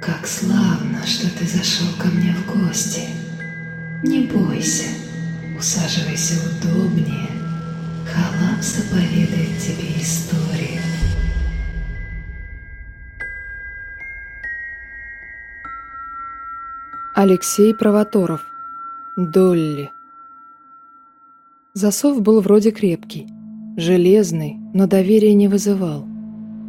Как славно, что ты зашел ко мне в гости. Не бойся, усаживайся удобнее. Халамса поведает тебе историю. Алексей Провоторов. Долли. Засов был вроде крепкий, железный, но доверия не вызывал.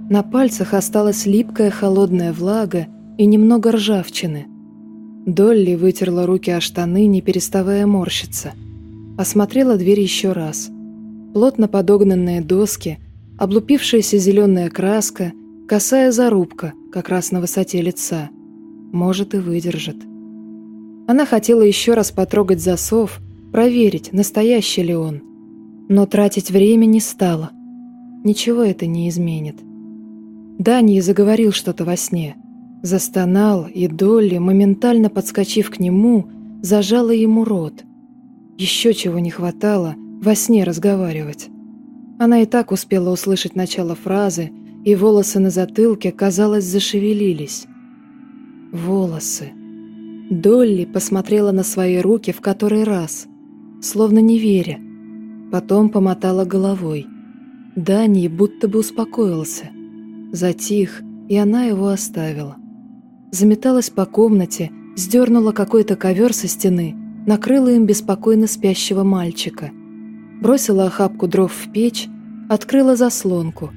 На пальцах осталась липкая холодная влага и немного ржавчины. Долли вытерла руки о штаны, не переставая морщиться. Осмотрела дверь еще раз. Плотно подогнанные доски, облупившаяся зеленая краска, косая зарубка, как раз на высоте лица. Может и выдержит. Она хотела еще раз потрогать засов, проверить, настоящий ли он. Но тратить время не стала. Ничего это не изменит. Дани заговорил что-то во сне. Застонал, и Долли, моментально подскочив к нему, зажала ему рот. Еще чего не хватало во сне разговаривать. Она и так успела услышать начало фразы, и волосы на затылке, казалось, зашевелились. Волосы. Долли посмотрела на свои руки в который раз, словно не веря. Потом помотала головой. Дани будто бы успокоился. Затих, и она его оставила. Заметалась по комнате, сдернула какой-то ковер со стены, накрыла им беспокойно спящего мальчика. Бросила охапку дров в печь, открыла заслонку.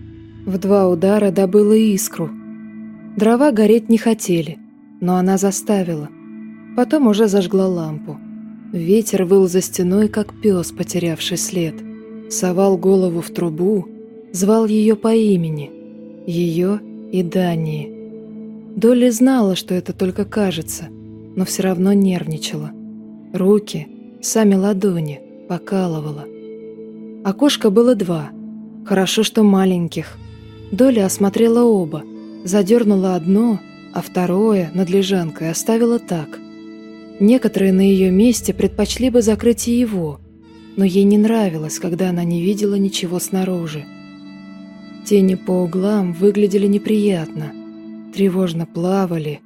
В два удара добыла искру. Дрова гореть не хотели, но она заставила – Потом уже зажгла лампу. Ветер выл за стеной, как пес, потерявший след. Совал голову в трубу, звал ее по имени. Ее и Дании. Долли знала, что это только кажется, но все равно нервничала. Руки, сами ладони, покалывала. Окошка было два. Хорошо, что маленьких. Доля осмотрела оба, задернула одно, а второе над лежанкой оставила так. Некоторые на ее месте предпочли бы закрыть и его, но ей не нравилось, когда она не видела ничего снаружи. Тени по углам выглядели неприятно, тревожно плавали,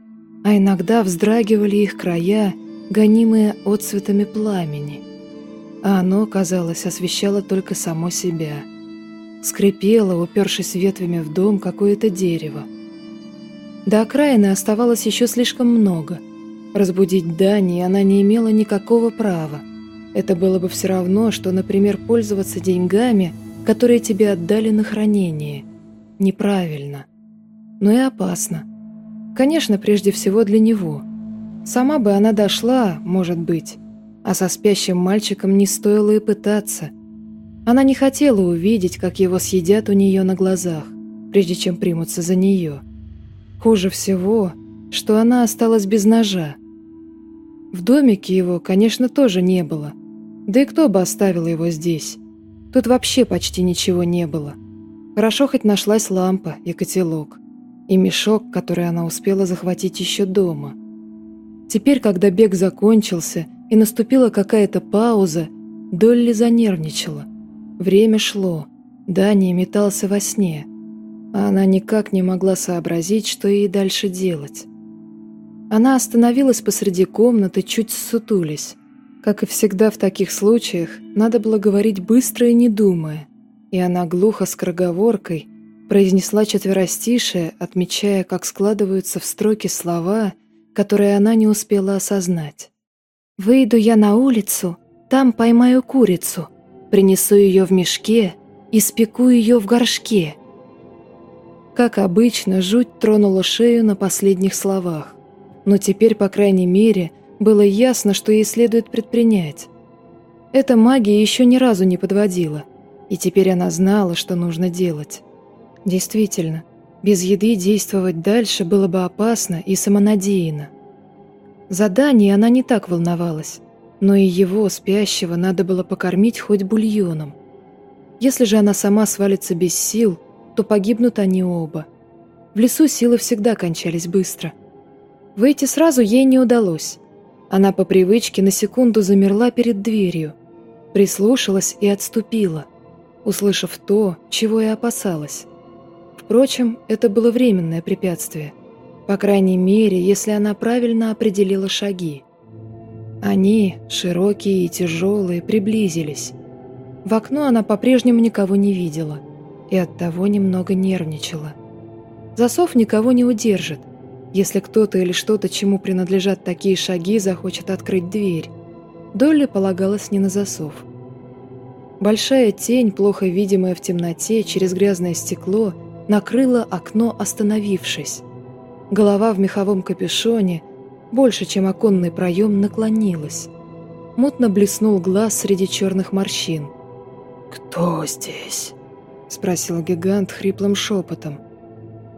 а иногда вздрагивали их края, гонимые отцветами пламени. А оно, казалось, освещало только само себя. Скрипело, упершись ветвями в дом, какое-то дерево. До окраины оставалось еще слишком много — Разбудить Дани она не имела никакого права. Это было бы все равно, что, например, пользоваться деньгами, которые тебе отдали на хранение. Неправильно. Но и опасно. Конечно, прежде всего для него. Сама бы она дошла, может быть, а со спящим мальчиком не стоило и пытаться. Она не хотела увидеть, как его съедят у нее на глазах, прежде чем примутся за нее. Хуже всего, что она осталась без ножа, в домике его, конечно, тоже не было. Да и кто бы оставил его здесь? Тут вообще почти ничего не было. Хорошо хоть нашлась лампа и котелок. И мешок, который она успела захватить еще дома. Теперь, когда бег закончился и наступила какая-то пауза, Долли занервничала. Время шло. Дани метался во сне. А она никак не могла сообразить, что ей дальше делать. Она остановилась посреди комнаты, чуть ссутулись. Как и всегда в таких случаях, надо было говорить быстро и не думая. И она глухо скороговоркой произнесла четверостишее, отмечая, как складываются в строки слова, которые она не успела осознать. «Выйду я на улицу, там поймаю курицу, принесу ее в мешке и спеку ее в горшке». Как обычно, жуть тронула шею на последних словах но теперь, по крайней мере, было ясно, что ей следует предпринять. Эта магия еще ни разу не подводила, и теперь она знала, что нужно делать. Действительно, без еды действовать дальше было бы опасно и самонадеянно. Задание она не так волновалась, но и его, спящего, надо было покормить хоть бульоном. Если же она сама свалится без сил, то погибнут они оба. В лесу силы всегда кончались быстро – Выйти сразу ей не удалось. Она по привычке на секунду замерла перед дверью, прислушалась и отступила, услышав то, чего и опасалась. Впрочем, это было временное препятствие. По крайней мере, если она правильно определила шаги. Они, широкие и тяжелые, приблизились. В окно она по-прежнему никого не видела и оттого немного нервничала. Засов никого не удержит, если кто-то или что-то, чему принадлежат такие шаги, захочет открыть дверь. Долли полагалась не на засов. Большая тень, плохо видимая в темноте через грязное стекло, накрыла окно, остановившись. Голова в меховом капюшоне, больше, чем оконный проем, наклонилась. Мутно блеснул глаз среди черных морщин. «Кто здесь?» — спросил гигант хриплым шепотом.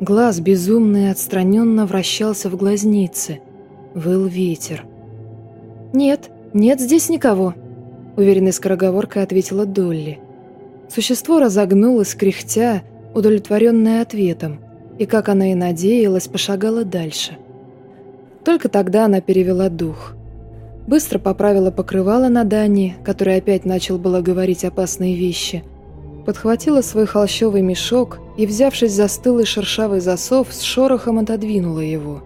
Глаз безумно и отстраненно вращался в глазнице. Выл ветер. «Нет, нет здесь никого», — уверенной скороговоркой ответила Долли. Существо разогнулось, кряхтя, удовлетворенное ответом, и, как она и надеялась, пошагала дальше. Только тогда она перевела дух. Быстро поправила покрывало на Дани, который опять начал было говорить опасные вещи — подхватила свой холщовый мешок и, взявшись за стылый шершавый засов, с шорохом отодвинула его.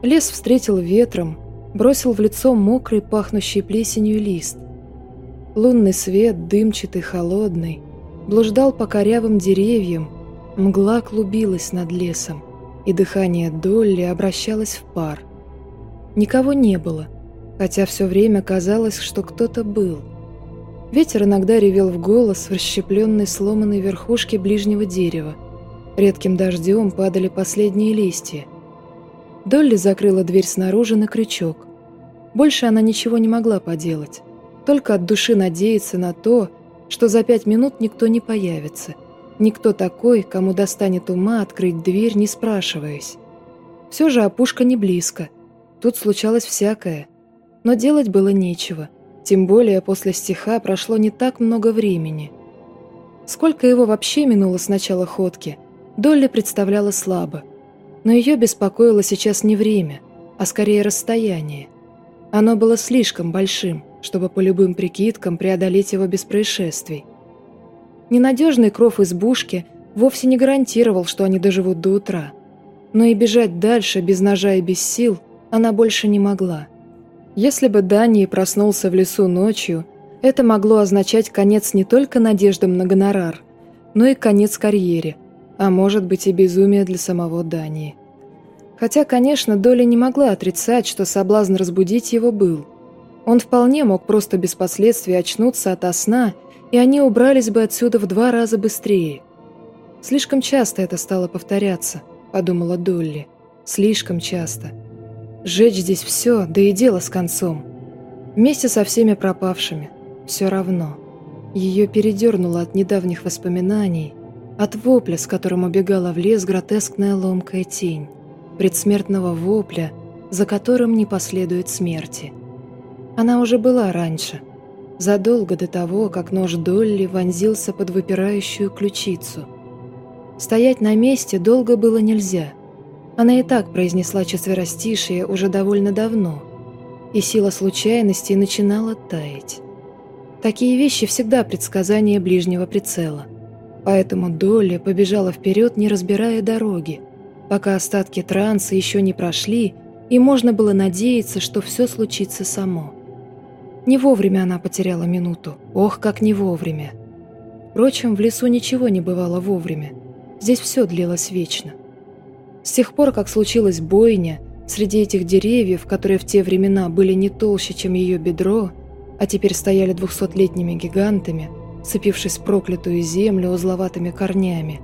Лес встретил ветром, бросил в лицо мокрый, пахнущий плесенью лист. Лунный свет, дымчатый, холодный, блуждал по корявым деревьям, мгла клубилась над лесом, и дыхание Долли обращалось в пар. Никого не было, хотя все время казалось, что кто-то был – Ветер иногда ревел в голос в расщепленной сломанной верхушке ближнего дерева. Редким дождем падали последние листья. Долли закрыла дверь снаружи на крючок. Больше она ничего не могла поделать. Только от души надеяться на то, что за пять минут никто не появится. Никто такой, кому достанет ума открыть дверь, не спрашиваясь. Все же опушка не близко. Тут случалось всякое. Но делать было нечего – тем более после стиха прошло не так много времени. Сколько его вообще минуло с начала ходки, Долли представляла слабо. Но ее беспокоило сейчас не время, а скорее расстояние. Оно было слишком большим, чтобы по любым прикидкам преодолеть его без происшествий. Ненадежный кров избушки вовсе не гарантировал, что они доживут до утра. Но и бежать дальше без ножа и без сил она больше не могла. Если бы Дани проснулся в лесу ночью, это могло означать конец не только надеждам на гонорар, но и конец карьере, а может быть и безумие для самого Дании. Хотя, конечно, Доля не могла отрицать, что соблазн разбудить его был. Он вполне мог просто без последствий очнуться ото сна, и они убрались бы отсюда в два раза быстрее. «Слишком часто это стало повторяться», — подумала Долли. «Слишком часто». Сжечь здесь все, да и дело с концом. Вместе со всеми пропавшими. Все равно. Ее передернуло от недавних воспоминаний, от вопля, с которым убегала в лес гротескная ломкая тень, предсмертного вопля, за которым не последует смерти. Она уже была раньше, задолго до того, как нож Долли вонзился под выпирающую ключицу. Стоять на месте долго было нельзя – она и так произнесла четверостишие уже довольно давно, и сила случайностей начинала таять. Такие вещи всегда предсказание ближнего прицела. Поэтому Долли побежала вперед, не разбирая дороги, пока остатки транса еще не прошли, и можно было надеяться, что все случится само. Не вовремя она потеряла минуту. Ох, как не вовремя. Впрочем, в лесу ничего не бывало вовремя. Здесь все длилось вечно. С тех пор, как случилась бойня, среди этих деревьев, которые в те времена были не толще, чем ее бедро, а теперь стояли двухсотлетними гигантами, цепившись в проклятую землю узловатыми корнями,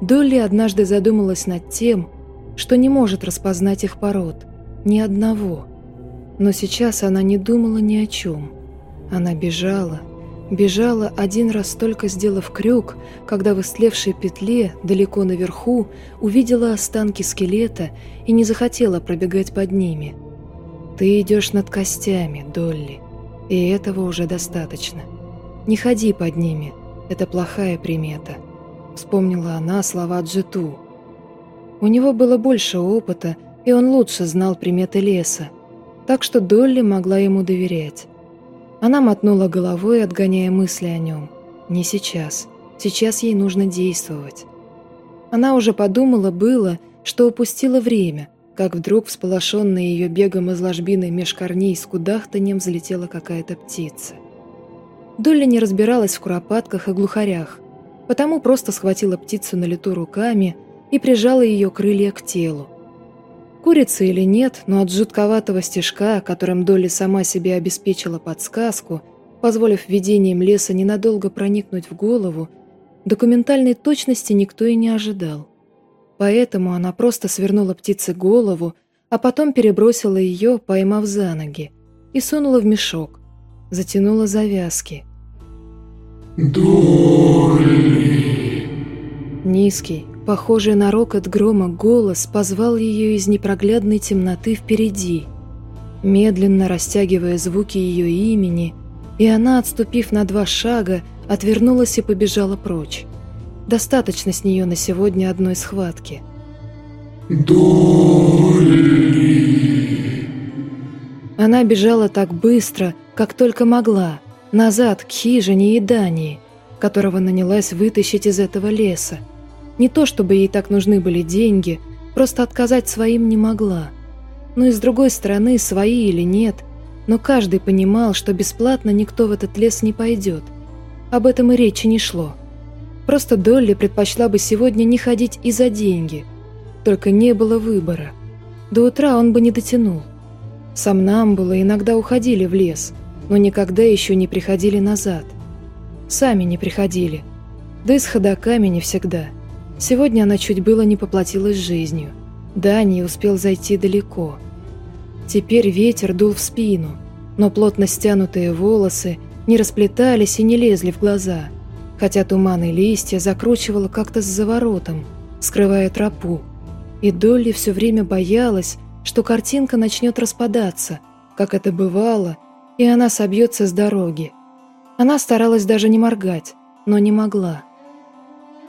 Долли однажды задумалась над тем, что не может распознать их пород, ни одного. Но сейчас она не думала ни о чем. Она бежала, Бежала один раз только сделав крюк, когда в истлевшей петле, далеко наверху, увидела останки скелета и не захотела пробегать под ними. «Ты идешь над костями, Долли, и этого уже достаточно. Не ходи под ними, это плохая примета», — вспомнила она слова Джету. У него было больше опыта, и он лучше знал приметы леса, так что Долли могла ему доверять. Она мотнула головой, отгоняя мысли о нем. Не сейчас. Сейчас ей нужно действовать. Она уже подумала было, что упустила время, как вдруг, всполошенная ее бегом из ложбины меж корней с кудахтаньем, взлетела какая-то птица. Долли не разбиралась в куропатках и глухарях, потому просто схватила птицу на лету руками и прижала ее крылья к телу. Курица или нет, но от жутковатого стежка, которым Долли сама себе обеспечила подсказку, позволив видением леса ненадолго проникнуть в голову, документальной точности никто и не ожидал. Поэтому она просто свернула птице голову, а потом перебросила ее, поймав за ноги, и сунула в мешок, затянула завязки. «Долли!» Низкий, похожий на рокот грома голос позвал ее из непроглядной темноты впереди, медленно растягивая звуки ее имени, и она, отступив на два шага, отвернулась и побежала прочь. Достаточно с нее на сегодня одной схватки. «Долли!» Она бежала так быстро, как только могла, назад к хижине и Дании, которого нанялась вытащить из этого леса. Не то чтобы ей так нужны были деньги, просто отказать своим не могла. Но и с другой стороны, свои или нет, но каждый понимал, что бесплатно никто в этот лес не пойдет. Об этом и речи не шло. Просто Долли предпочла бы сегодня не ходить и за деньги. Только не было выбора. До утра он бы не дотянул. Сомнамбулы иногда уходили в лес, но никогда еще не приходили назад. Сами не приходили. Да и с ходоками не всегда. Сегодня она чуть было не поплатилась жизнью. Да, не успел зайти далеко. Теперь ветер дул в спину, но плотно стянутые волосы не расплетались и не лезли в глаза – хотя туман и листья закручивало как-то с заворотом, скрывая тропу. И Долли все время боялась, что картинка начнет распадаться, как это бывало, и она собьется с дороги. Она старалась даже не моргать, но не могла.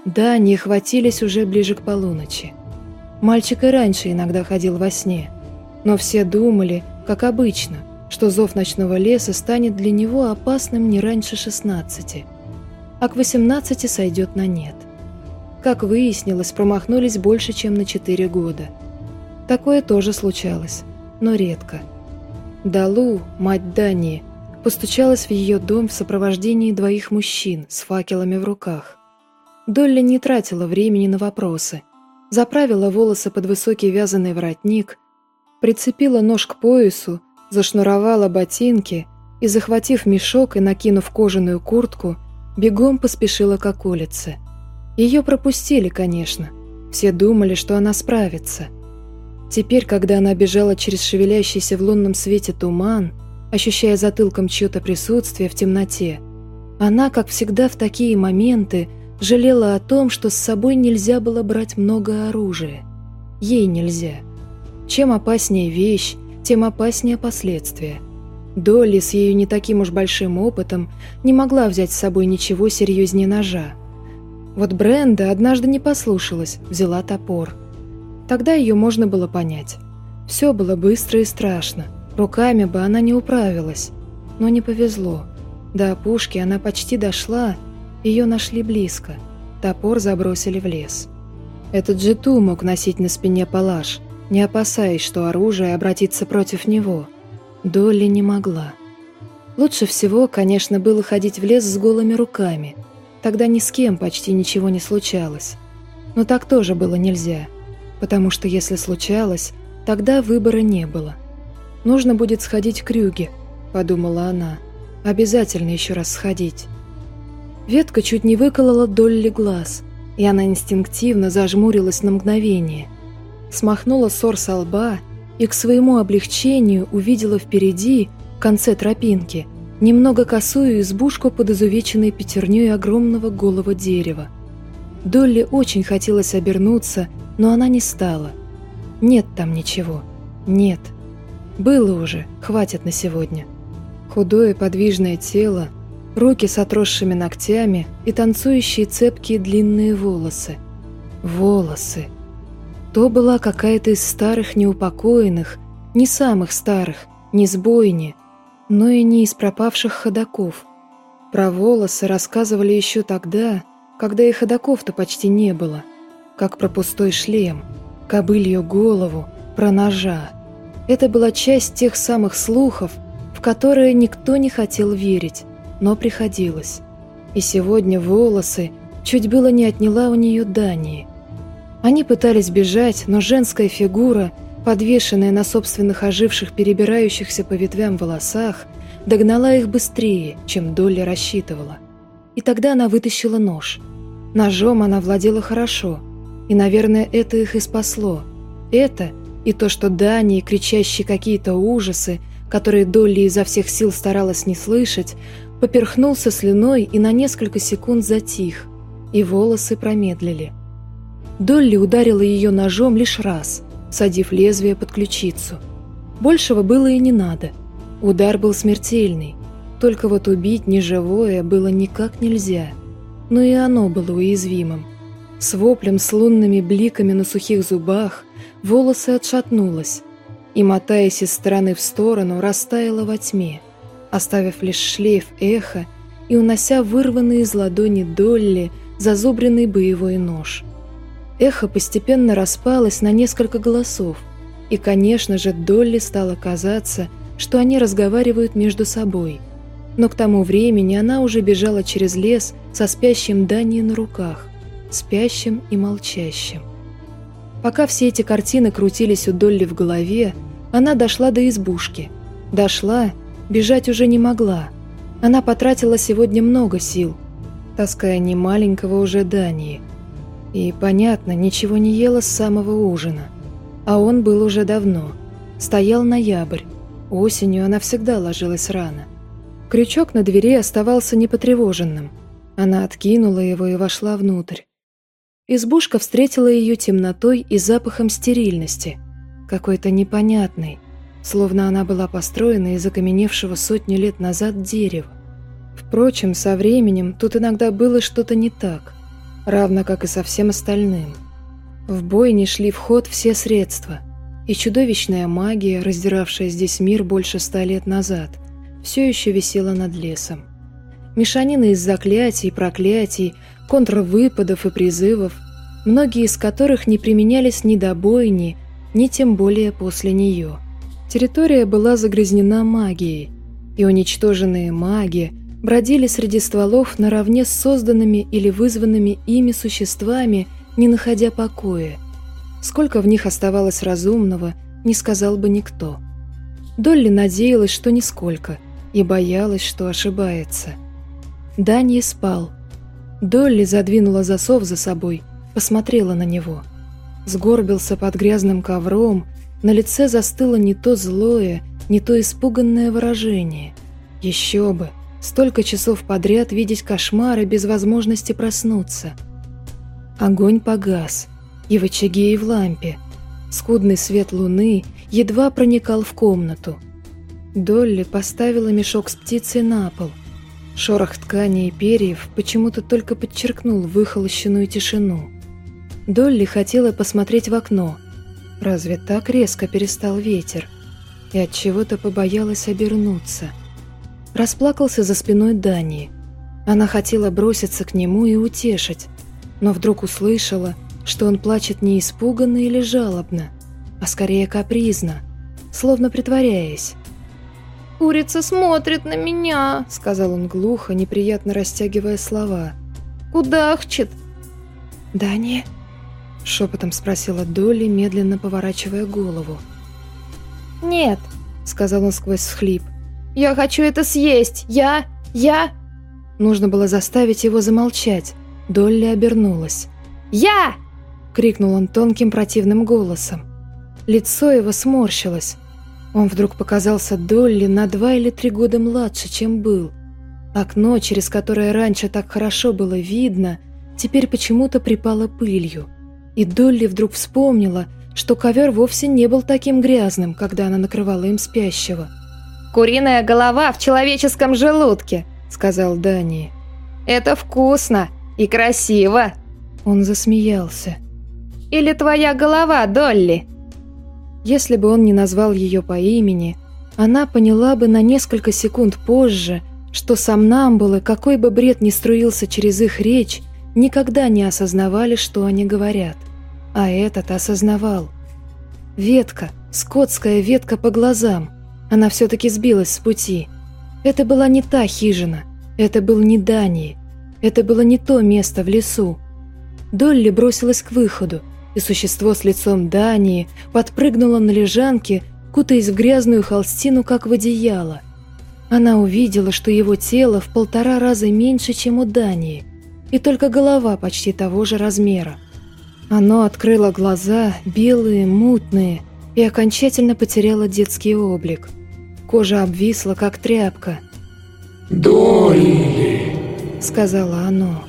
Да, не хватились уже ближе к полуночи. Мальчик и раньше иногда ходил во сне, но все думали, как обычно, что зов ночного леса станет для него опасным не раньше шестнадцати а к 18 сойдет на нет. Как выяснилось, промахнулись больше, чем на 4 года. Такое тоже случалось, но редко. Далу, мать Дании, постучалась в ее дом в сопровождении двоих мужчин с факелами в руках. Долли не тратила времени на вопросы. Заправила волосы под высокий вязаный воротник, прицепила нож к поясу, зашнуровала ботинки и, захватив мешок и накинув кожаную куртку, Бегом поспешила к околице. Ее пропустили, конечно. Все думали, что она справится. Теперь, когда она бежала через шевелящийся в лунном свете туман, ощущая затылком чье-то присутствие в темноте, она, как всегда в такие моменты, жалела о том, что с собой нельзя было брать много оружия. Ей нельзя. Чем опаснее вещь, тем опаснее последствия – Долли с ее не таким уж большим опытом не могла взять с собой ничего серьезнее ножа. Вот Бренда однажды не послушалась, взяла топор. Тогда ее можно было понять. Все было быстро и страшно. Руками бы она не управилась. Но не повезло. До опушки она почти дошла, ее нашли близко. Топор забросили в лес. Этот Джиту мог носить на спине палаш, не опасаясь, что оружие обратится против него – Долли не могла. Лучше всего, конечно, было ходить в лес с голыми руками. Тогда ни с кем почти ничего не случалось. Но так тоже было нельзя, потому что если случалось, тогда выбора не было. «Нужно будет сходить к Крюге», — подумала она. «Обязательно еще раз сходить». Ветка чуть не выколола Долли глаз, и она инстинктивно зажмурилась на мгновение. Смахнула ссор со лба и к своему облегчению увидела впереди, в конце тропинки, немного косую избушку под изувеченной пятерней огромного голого дерева. Долли очень хотелось обернуться, но она не стала. Нет там ничего. Нет. Было уже, хватит на сегодня. Худое подвижное тело, руки с отросшими ногтями и танцующие цепкие длинные волосы. Волосы. То была какая-то из старых неупокоенных, не самых старых, не с бойни, но и не из пропавших ходаков. Про волосы рассказывали еще тогда, когда и ходаков-то почти не было. как про пустой шлем, кобылью голову, про ножа. Это была часть тех самых слухов, в которые никто не хотел верить, но приходилось. И сегодня волосы чуть было не отняла у нее Дании. Они пытались бежать, но женская фигура, подвешенная на собственных оживших, перебирающихся по ветвям волосах, догнала их быстрее, чем Долли рассчитывала. И тогда она вытащила нож. Ножом она владела хорошо, и, наверное, это их и спасло. Это и то, что Дани, кричащие какие-то ужасы, которые Долли изо всех сил старалась не слышать, поперхнулся слюной и на несколько секунд затих, и волосы промедлили. Долли ударила ее ножом лишь раз, садив лезвие под ключицу. Большего было и не надо. Удар был смертельный, только вот убить неживое было никак нельзя. Но и оно было уязвимым. С воплем с лунными бликами на сухих зубах волосы отшатнулась и, мотаясь из стороны в сторону, растаяла во тьме, оставив лишь шлейф эха и унося вырванный из ладони Долли зазубренный боевой нож. Эхо постепенно распалось на несколько голосов, и, конечно же, Долли стало казаться, что они разговаривают между собой – но к тому времени она уже бежала через лес со спящим Данией на руках, спящим и молчащим. Пока все эти картины крутились у Долли в голове, она дошла до избушки. Дошла, бежать уже не могла. Она потратила сегодня много сил, таская не маленького уже Дании. И, понятно, ничего не ела с самого ужина. А он был уже давно. Стоял ноябрь. Осенью она всегда ложилась рано. Крючок на двери оставался непотревоженным. Она откинула его и вошла внутрь. Избушка встретила ее темнотой и запахом стерильности, какой-то непонятной, словно она была построена из окаменевшего сотни лет назад дерева. Впрочем, со временем тут иногда было что-то не так, равно как и со всем остальным. В бой не шли в ход все средства, и чудовищная магия, раздиравшая здесь мир больше ста лет назад, все еще висела над лесом. Мешанина из заклятий, проклятий, контрвыпадов и призывов, многие из которых не применялись ни до бойни, ни тем более после нее. Территория была загрязнена магией, и уничтоженные маги бродили среди стволов наравне с созданными или вызванными ими существами, не находя покоя. Сколько в них оставалось разумного, не сказал бы никто. Долли надеялась, что нисколько – и боялась, что ошибается. Данье спал. Долли задвинула засов за собой, посмотрела на него. Сгорбился под грязным ковром, на лице застыло не то злое, не то испуганное выражение. Еще бы, столько часов подряд видеть кошмары без возможности проснуться. Огонь погас, и в очаге, и в лампе. Скудный свет луны едва проникал в комнату – Долли поставила мешок с птицей на пол. Шорох ткани и перьев почему-то только подчеркнул выхолощенную тишину. Долли хотела посмотреть в окно. Разве так резко перестал ветер? И от чего-то побоялась обернуться. Расплакался за спиной Дани. Она хотела броситься к нему и утешить, но вдруг услышала, что он плачет не испуганно или жалобно, а скорее капризно, словно притворяясь. «Курица смотрит на меня», — сказал он глухо, неприятно растягивая слова. «Кудахчет». «Да не?» — шепотом спросила Долли, медленно поворачивая голову. «Нет», — сказал он сквозь схлип. «Я хочу это съесть! Я... я...» Нужно было заставить его замолчать. Долли обернулась. «Я!» — крикнул он тонким противным голосом. Лицо его сморщилось. Он вдруг показался Долли на два или три года младше, чем был. Окно, через которое раньше так хорошо было видно, теперь почему-то припало пылью. И Долли вдруг вспомнила, что ковер вовсе не был таким грязным, когда она накрывала им спящего. «Куриная голова в человеческом желудке», — сказал Дани. «Это вкусно и красиво». Он засмеялся. «Или твоя голова, Долли?» Если бы он не назвал ее по имени, она поняла бы на несколько секунд позже, что сомнамбулы, какой бы бред ни струился через их речь, никогда не осознавали, что они говорят – а этот осознавал. Ветка, скотская ветка по глазам. Она все-таки сбилась с пути. Это была не та хижина, это был не Дании, это было не то место в лесу. Долли бросилась к выходу, и существо с лицом Дании подпрыгнуло на лежанке, кутаясь в грязную холстину, как в одеяло. Она увидела, что его тело в полтора раза меньше, чем у Дании, и только голова почти того же размера. Оно открыло глаза, белые, мутные, и окончательно потеряло детский облик. Кожа обвисла, как тряпка. Долли, — сказала оно.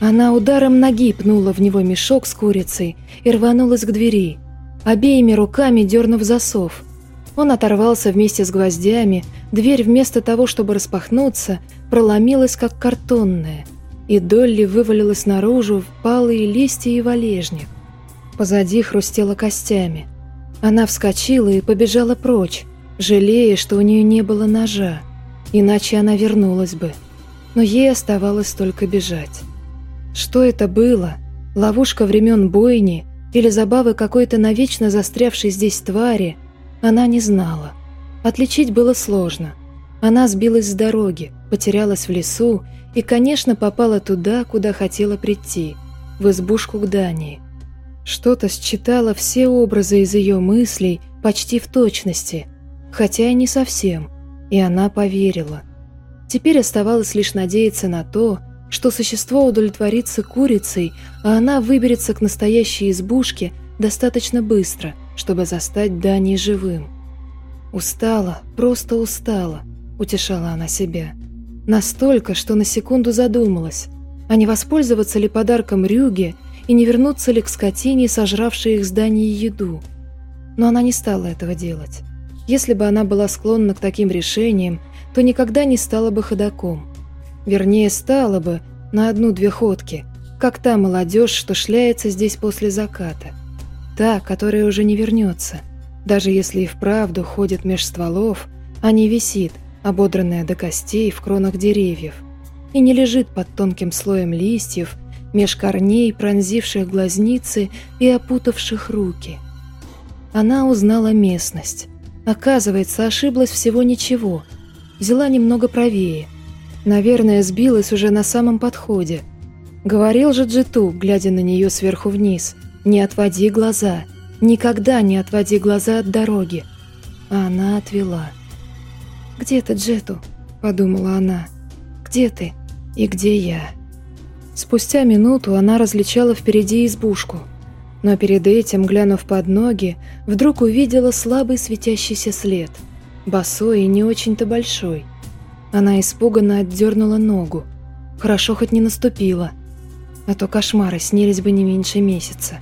Она ударом ноги пнула в него мешок с курицей и рванулась к двери, обеими руками дернув засов. Он оторвался вместе с гвоздями, дверь вместо того, чтобы распахнуться, проломилась, как картонная, и Долли вывалилась наружу в палые листья и валежник. Позади хрустела костями. Она вскочила и побежала прочь, жалея, что у нее не было ножа, иначе она вернулась бы. Но ей оставалось только бежать. Что это было? Ловушка времен бойни или забавы какой-то навечно застрявшей здесь твари? Она не знала. Отличить было сложно. Она сбилась с дороги, потерялась в лесу и, конечно, попала туда, куда хотела прийти, в избушку к Дании. Что-то считало все образы из ее мыслей почти в точности, хотя и не совсем, и она поверила. Теперь оставалось лишь надеяться на то, что существо удовлетворится курицей, а она выберется к настоящей избушке достаточно быстро, чтобы застать Дани живым. «Устала, просто устала», — утешала она себя. Настолько, что на секунду задумалась, а не воспользоваться ли подарком Рюге и не вернуться ли к скотине, сожравшей их здание еду. Но она не стала этого делать. Если бы она была склонна к таким решениям, то никогда не стала бы ходаком. Вернее, стала бы на одну-две ходки, как та молодежь, что шляется здесь после заката. Та, которая уже не вернется, даже если и вправду ходит меж стволов, а не висит, ободранная до костей в кронах деревьев, и не лежит под тонким слоем листьев, меж корней, пронзивших глазницы и опутавших руки. Она узнала местность. Оказывается, ошиблась всего ничего. Взяла немного правее – Наверное, сбилась уже на самом подходе. Говорил же Джиту, глядя на нее сверху вниз, «Не отводи глаза, никогда не отводи глаза от дороги». А она отвела. «Где ты, Джету?» – подумала она. «Где ты? И где я?» Спустя минуту она различала впереди избушку, но перед этим, глянув под ноги, вдруг увидела слабый светящийся след, босой и не очень-то большой – она испуганно отдернула ногу. Хорошо хоть не наступила. А то кошмары снились бы не меньше месяца.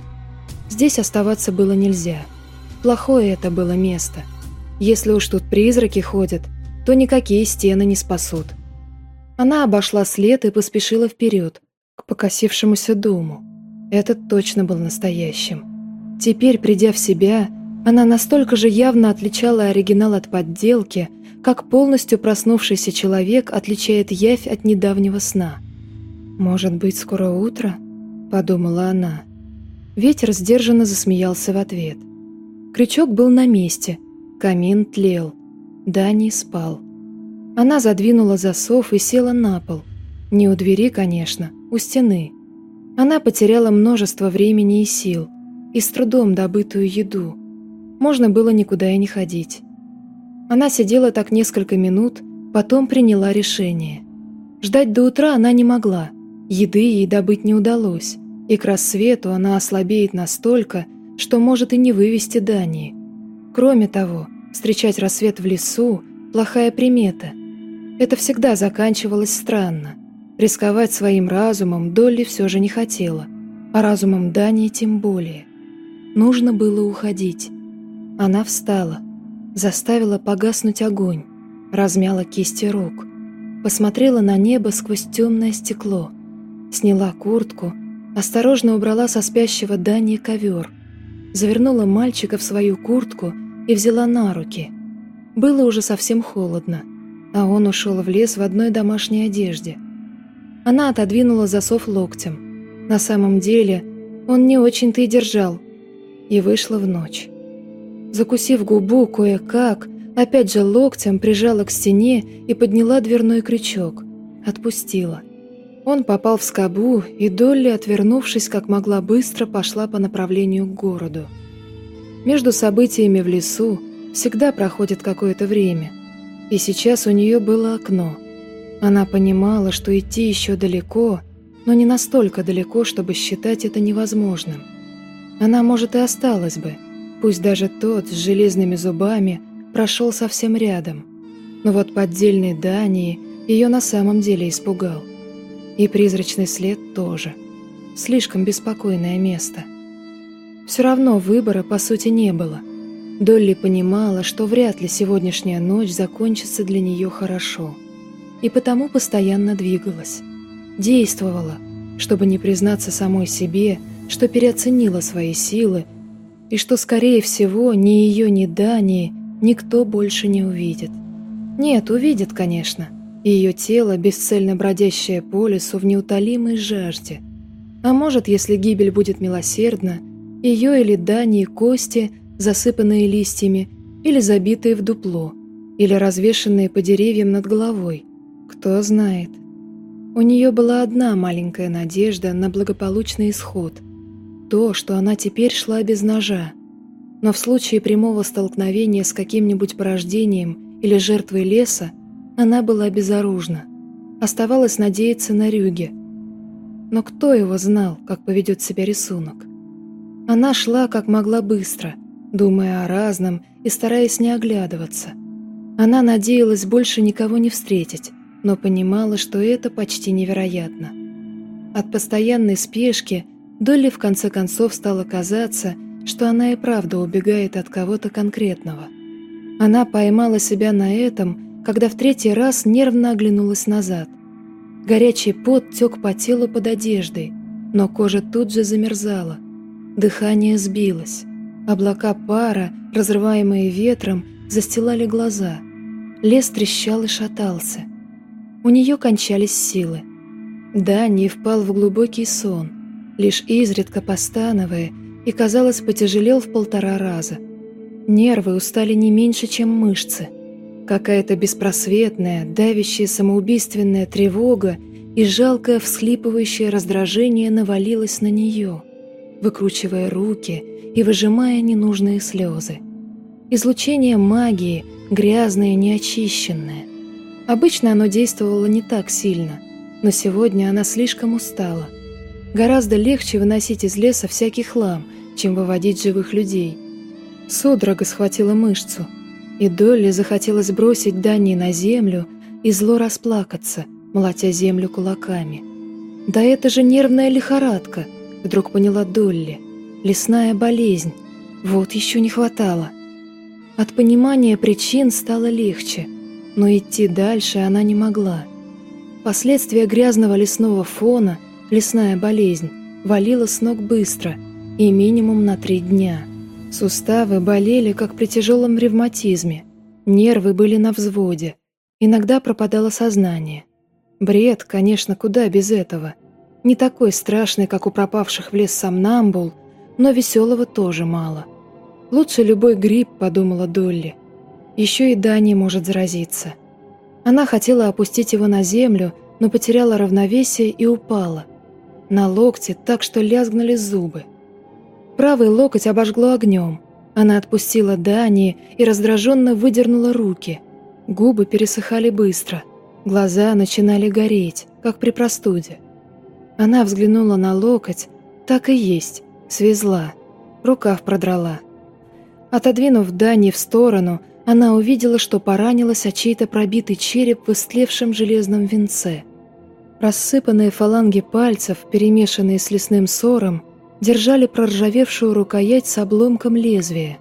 Здесь оставаться было нельзя. Плохое это было место. Если уж тут призраки ходят, то никакие стены не спасут. Она обошла след и поспешила вперед, к покосившемуся дому. Этот точно был настоящим. Теперь, придя в себя, она настолько же явно отличала оригинал от подделки – как полностью проснувшийся человек отличает явь от недавнего сна. «Может быть, скоро утро?» – подумала она. Ветер сдержанно засмеялся в ответ. Крючок был на месте, камин тлел. Дани спал. Она задвинула засов и села на пол. Не у двери, конечно, у стены. Она потеряла множество времени и сил, и с трудом добытую еду. Можно было никуда и не ходить. Она сидела так несколько минут, потом приняла решение. Ждать до утра она не могла, еды ей добыть не удалось, и к рассвету она ослабеет настолько, что может и не вывести Дании. Кроме того, встречать рассвет в лесу – плохая примета. Это всегда заканчивалось странно. Рисковать своим разумом Долли все же не хотела, а разумом Дании тем более. Нужно было уходить. Она встала – заставила погаснуть огонь, размяла кисти рук, посмотрела на небо сквозь темное стекло, сняла куртку, осторожно убрала со спящего Дани ковер, завернула мальчика в свою куртку и взяла на руки. Было уже совсем холодно, а он ушел в лес в одной домашней одежде. Она отодвинула засов локтем. На самом деле, он не очень-то и держал. И вышла в ночь. Закусив губу кое-как, опять же локтем прижала к стене и подняла дверной крючок. Отпустила. Он попал в скобу, и Долли, отвернувшись как могла быстро, пошла по направлению к городу. Между событиями в лесу всегда проходит какое-то время, и сейчас у нее было окно. Она понимала, что идти еще далеко, но не настолько далеко, чтобы считать это невозможным. Она, может, и осталась бы, пусть даже тот с железными зубами прошел совсем рядом. Но вот поддельный Дании ее на самом деле испугал. И призрачный след тоже. Слишком беспокойное место. Все равно выбора, по сути, не было. Долли понимала, что вряд ли сегодняшняя ночь закончится для нее хорошо. И потому постоянно двигалась. Действовала, чтобы не признаться самой себе, что переоценила свои силы, и что, скорее всего, ни ее, ни Дании никто больше не увидит. Нет, увидит, конечно. Ее тело, бесцельно бродящее по лесу в неутолимой жажде. А может, если гибель будет милосердна, ее или Дании кости, засыпанные листьями, или забитые в дупло, или развешенные по деревьям над головой. Кто знает. У нее была одна маленькая надежда на благополучный исход. То, что она теперь шла без ножа. Но в случае прямого столкновения с каким-нибудь порождением или жертвой леса, она была безоружна. Оставалось надеяться на Рюге. Но кто его знал, как поведет себя рисунок? Она шла как могла быстро, думая о разном и стараясь не оглядываться. Она надеялась больше никого не встретить, но понимала, что это почти невероятно. От постоянной спешки Долли в конце концов стало казаться, что она и правда убегает от кого-то конкретного. Она поймала себя на этом, когда в третий раз нервно оглянулась назад. Горячий пот тек по телу под одеждой, но кожа тут же замерзала. Дыхание сбилось. Облака пара, разрываемые ветром, застилали глаза. Лес трещал и шатался. У нее кончались силы. Дани впал в глубокий сон, лишь изредка постановая, и, казалось, потяжелел в полтора раза. Нервы устали не меньше, чем мышцы. Какая-то беспросветная, давящая самоубийственная тревога и жалкое всхлипывающее раздражение навалилось на нее – выкручивая руки и выжимая ненужные слезы. Излучение магии, грязное, неочищенное. Обычно оно действовало не так сильно, но сегодня она слишком устала. Гораздо легче выносить из леса всякий хлам, чем выводить живых людей. Судорога схватила мышцу, и Долли захотелось бросить Дани на землю и зло расплакаться, молотя землю кулаками. Да это же нервная лихорадка — Вдруг поняла Долли. Лесная болезнь. Вот еще не хватало. От понимания причин стало легче, но идти дальше она не могла. Последствия грязного лесного фона, лесная болезнь, валила с ног быстро и минимум на три дня. Суставы болели, как при тяжелом ревматизме. Нервы были на взводе. Иногда пропадало сознание. Бред, конечно, куда без этого – не такой страшный, как у пропавших в лес сомнамбул, но веселого тоже мало. Лучше любой грипп, подумала Долли. Еще и Дани может заразиться. Она хотела опустить его на землю, но потеряла равновесие и упала. На локте так, что лязгнули зубы. Правый локоть обожгло огнем. Она отпустила Дани и раздраженно выдернула руки. Губы пересыхали быстро. Глаза начинали гореть, как при простуде. Она взглянула на локоть, так и есть, свезла, рукав продрала. Отодвинув Дани в сторону, она увидела, что поранилась о чей-то пробитый череп в истлевшем железном венце. Рассыпанные фаланги пальцев, перемешанные с лесным сором, держали проржавевшую рукоять с обломком лезвия.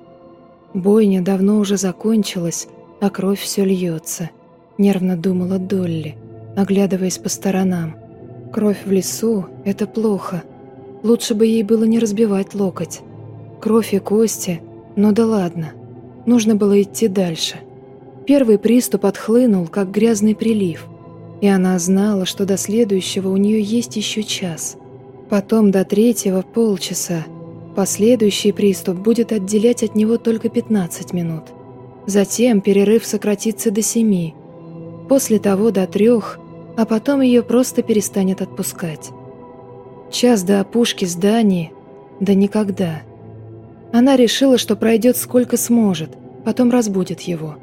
Бойня давно уже закончилась, а кровь все льется, нервно думала Долли, оглядываясь по сторонам. Кровь в лесу — это плохо. Лучше бы ей было не разбивать локоть. Кровь и кости, но да ладно. Нужно было идти дальше. Первый приступ отхлынул, как грязный прилив, и она знала, что до следующего у нее есть еще час. Потом до третьего полчаса. Последующий приступ будет отделять от него только 15 минут. Затем перерыв сократится до 7. После того до трех, а потом ее просто перестанет отпускать. Час до опушки здания, да никогда. Она решила, что пройдет сколько сможет, потом разбудит его.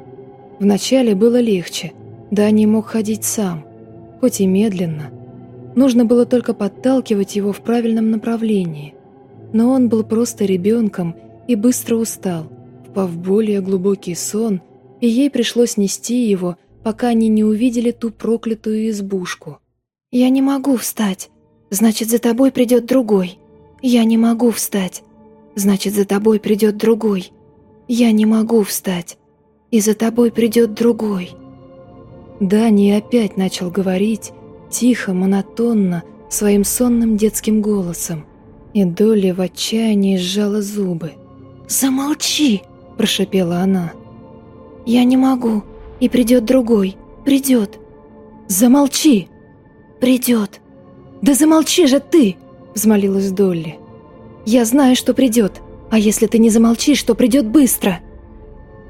Вначале было легче, Дани мог ходить сам, хоть и медленно. Нужно было только подталкивать его в правильном направлении. Но он был просто ребенком и быстро устал, впав в более глубокий сон, и ей пришлось нести его, пока они не увидели ту проклятую избушку. «Я не могу встать. Значит, за тобой придет другой. Я не могу встать. Значит, за тобой придет другой. Я не могу встать. И за тобой придет другой». Дани опять начал говорить, тихо, монотонно, своим сонным детским голосом. И Долли в отчаянии сжала зубы. «Замолчи!» – прошепела она. «Я не могу, и придет другой, придет». «Замолчи!» «Придет». «Да замолчи же ты!» – взмолилась Долли. «Я знаю, что придет, а если ты не замолчишь, то придет быстро!»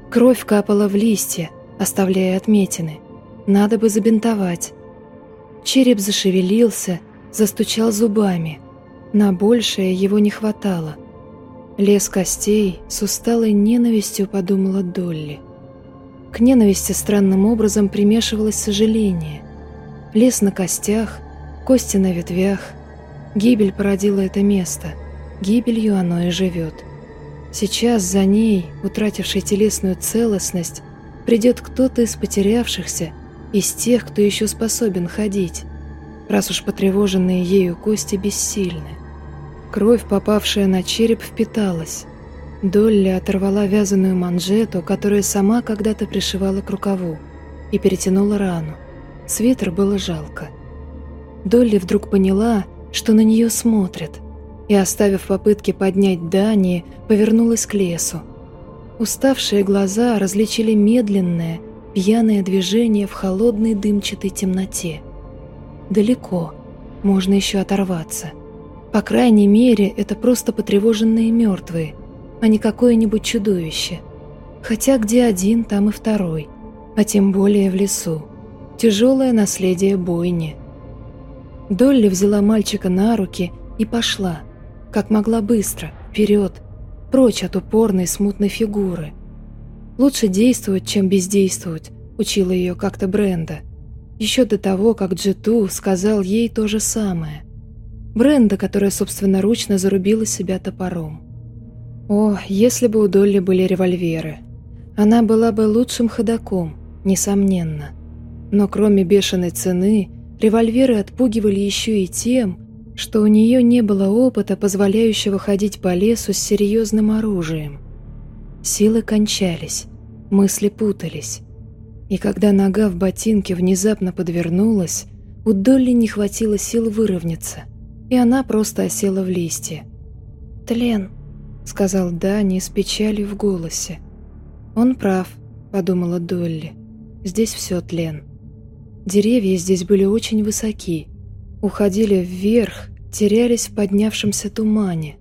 Кровь капала в листья, оставляя отметины. Надо бы забинтовать. Череп зашевелился, застучал зубами. На большее его не хватало. Лес костей с усталой ненавистью подумала Долли. К ненависти странным образом примешивалось сожаление. Лес на костях, кости на ветвях. Гибель породила это место. Гибелью оно и живет. Сейчас за ней, утратившей телесную целостность, придет кто-то из потерявшихся, из тех, кто еще способен ходить, раз уж потревоженные ею кости бессильны. Кровь, попавшая на череп, впиталась. Долли оторвала вязаную манжету, которую сама когда-то пришивала к рукаву, и перетянула рану. Свитер было жалко. Долли вдруг поняла, что на нее смотрят, и, оставив попытки поднять Дани, повернулась к лесу. Уставшие глаза различили медленное, пьяное движение в холодной дымчатой темноте. Далеко, можно еще оторваться. По крайней мере, это просто потревоженные мертвые, а не какое-нибудь чудовище. Хотя где один, там и второй, а тем более в лесу. Тяжелое наследие бойни. Долли взяла мальчика на руки и пошла, как могла быстро, вперед, прочь от упорной смутной фигуры – Лучше действовать, чем бездействовать, учила ее как-то Бренда. Еще до того, как Джиту сказал ей то же самое. Бренда, которая собственноручно зарубила себя топором. О, если бы у Долли были револьверы. Она была бы лучшим ходаком, несомненно. Но кроме бешеной цены, револьверы отпугивали еще и тем, что у нее не было опыта, позволяющего ходить по лесу с серьезным оружием. Силы кончались. Мысли путались. И когда нога в ботинке внезапно подвернулась, у Долли не хватило сил выровняться, и она просто осела в листья. «Тлен», — сказал Дани с печалью в голосе. «Он прав», — подумала Долли. «Здесь все тлен». Деревья здесь были очень высоки, уходили вверх, терялись в поднявшемся тумане.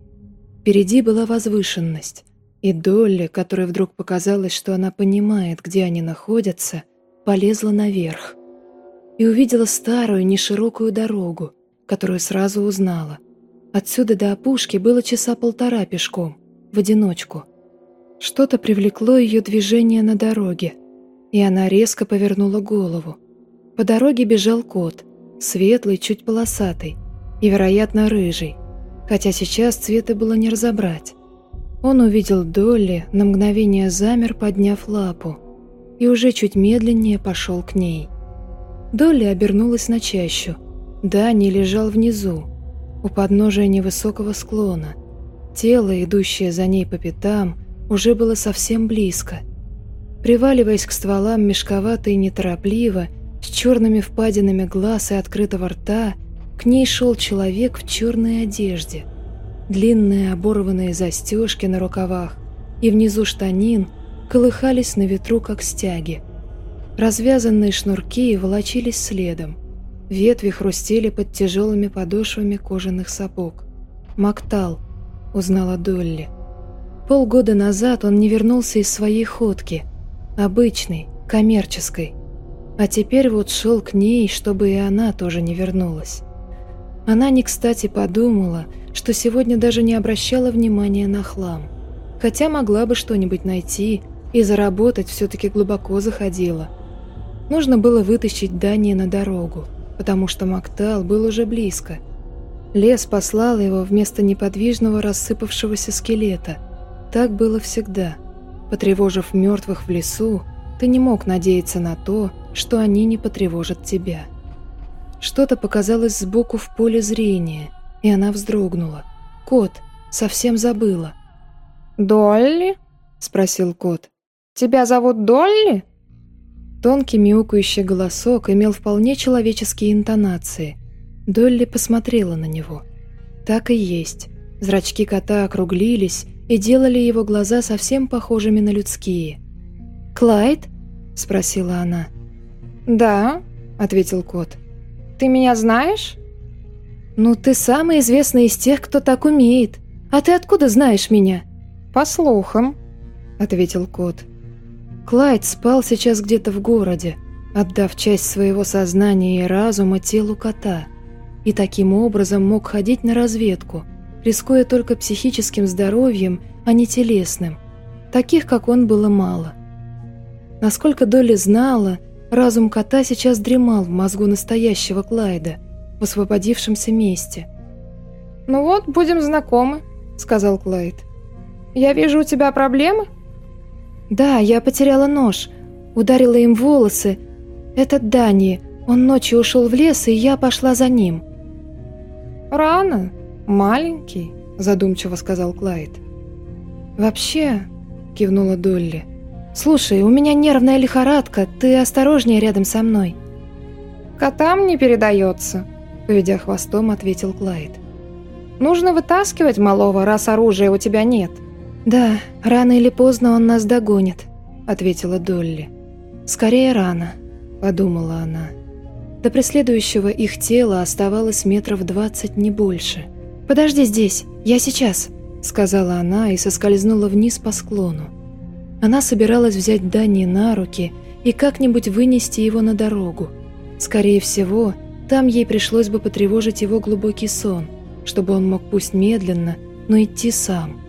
Впереди была возвышенность, и Долли, которой вдруг показалось, что она понимает, где они находятся, полезла наверх. И увидела старую, неширокую дорогу, которую сразу узнала. Отсюда до опушки было часа полтора пешком, в одиночку. Что-то привлекло ее движение на дороге, и она резко повернула голову. По дороге бежал кот, светлый, чуть полосатый, и, вероятно, рыжий, хотя сейчас цвета было не разобрать. Он увидел Долли, на мгновение замер, подняв лапу, и уже чуть медленнее пошел к ней. Долли обернулась на чащу. Дани лежал внизу, у подножия невысокого склона. Тело, идущее за ней по пятам, уже было совсем близко. Приваливаясь к стволам мешковато и неторопливо, с черными впадинами глаз и открытого рта, к ней шел человек в черной одежде – Длинные оборванные застежки на рукавах и внизу штанин колыхались на ветру, как стяги. Развязанные шнурки волочились следом. Ветви хрустели под тяжелыми подошвами кожаных сапог. «Мактал», — узнала Долли. Полгода назад он не вернулся из своей ходки. Обычной, коммерческой. А теперь вот шел к ней, чтобы и она тоже не вернулась. Она не кстати подумала, что сегодня даже не обращала внимания на хлам. Хотя могла бы что-нибудь найти, и заработать все-таки глубоко заходила. Нужно было вытащить Дани на дорогу потому что Мактал был уже близко. Лес послал его вместо неподвижного рассыпавшегося скелета. Так было всегда. Потревожив мертвых в лесу, ты не мог надеяться на то, что они не потревожат тебя. Что-то показалось сбоку в поле зрения, и она вздрогнула. Кот, совсем забыла. «Долли?» — спросил кот. «Тебя зовут Долли?» Тонкий мяукающий голосок имел вполне человеческие интонации. Долли посмотрела на него. Так и есть. Зрачки кота округлились и делали его глаза совсем похожими на людские. «Клайд?» – спросила она. «Да», – ответил кот. «Ты меня знаешь?» «Ну, ты самый известный из тех, кто так умеет. А ты откуда знаешь меня?» «По слухам», – ответил кот. Клайд спал сейчас где-то в городе, отдав часть своего сознания и разума телу кота, и таким образом мог ходить на разведку, рискуя только психическим здоровьем, а не телесным. Таких, как он, было мало. Насколько Долли знала, разум кота сейчас дремал в мозгу настоящего Клайда, в освободившемся месте. «Ну вот, будем знакомы», — сказал Клайд. «Я вижу, у тебя проблемы?» «Да, я потеряла нож. Ударила им волосы. Это Дани. Он ночью ушел в лес, и я пошла за ним». «Рано. Маленький», — задумчиво сказал Клайд. «Вообще...» — кивнула Долли. «Слушай, у меня нервная лихорадка. Ты осторожнее рядом со мной». «Котам не передается», — поведя хвостом, ответил Клайд. «Нужно вытаскивать малого, раз оружия у тебя нет». «Да, рано или поздно он нас догонит», — ответила Долли. «Скорее рано», — подумала она. До преследующего их тела оставалось метров двадцать, не больше. «Подожди здесь, я сейчас», — сказала она и соскользнула вниз по склону. Она собиралась взять Дани на руки и как-нибудь вынести его на дорогу. Скорее всего, там ей пришлось бы потревожить его глубокий сон, чтобы он мог пусть медленно, но идти сам.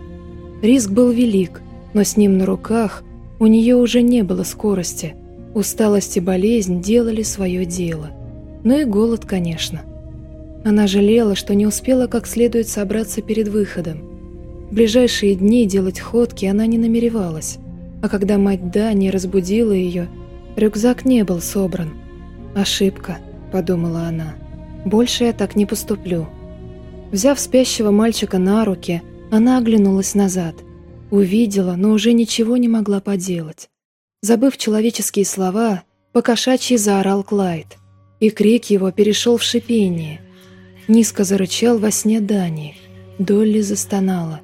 Риск был велик, но с ним на руках у нее уже не было скорости. Усталость и болезнь делали свое дело. Ну и голод, конечно. Она жалела, что не успела как следует собраться перед выходом. В ближайшие дни делать ходки она не намеревалась, а когда мать Дани разбудила ее, рюкзак не был собран. «Ошибка», — подумала она. «Больше я так не поступлю». Взяв спящего мальчика на руки, она оглянулась назад. Увидела, но уже ничего не могла поделать. Забыв человеческие слова, покошачьи заорал Клайд. И крик его перешел в шипение. Низко зарычал во сне Дани. Долли застонала.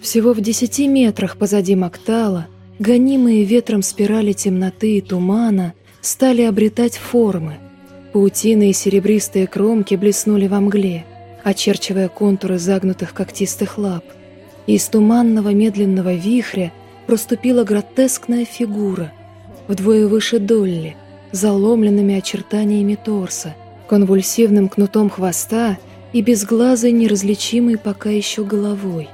Всего в десяти метрах позади Мактала, гонимые ветром спирали темноты и тумана, стали обретать формы. Паутины и серебристые кромки блеснули во мгле, очерчивая контуры загнутых когтистых лап – из туманного медленного вихря проступила гротескная фигура, вдвое выше Долли, заломленными очертаниями торса, конвульсивным кнутом хвоста и безглазой неразличимой пока еще головой.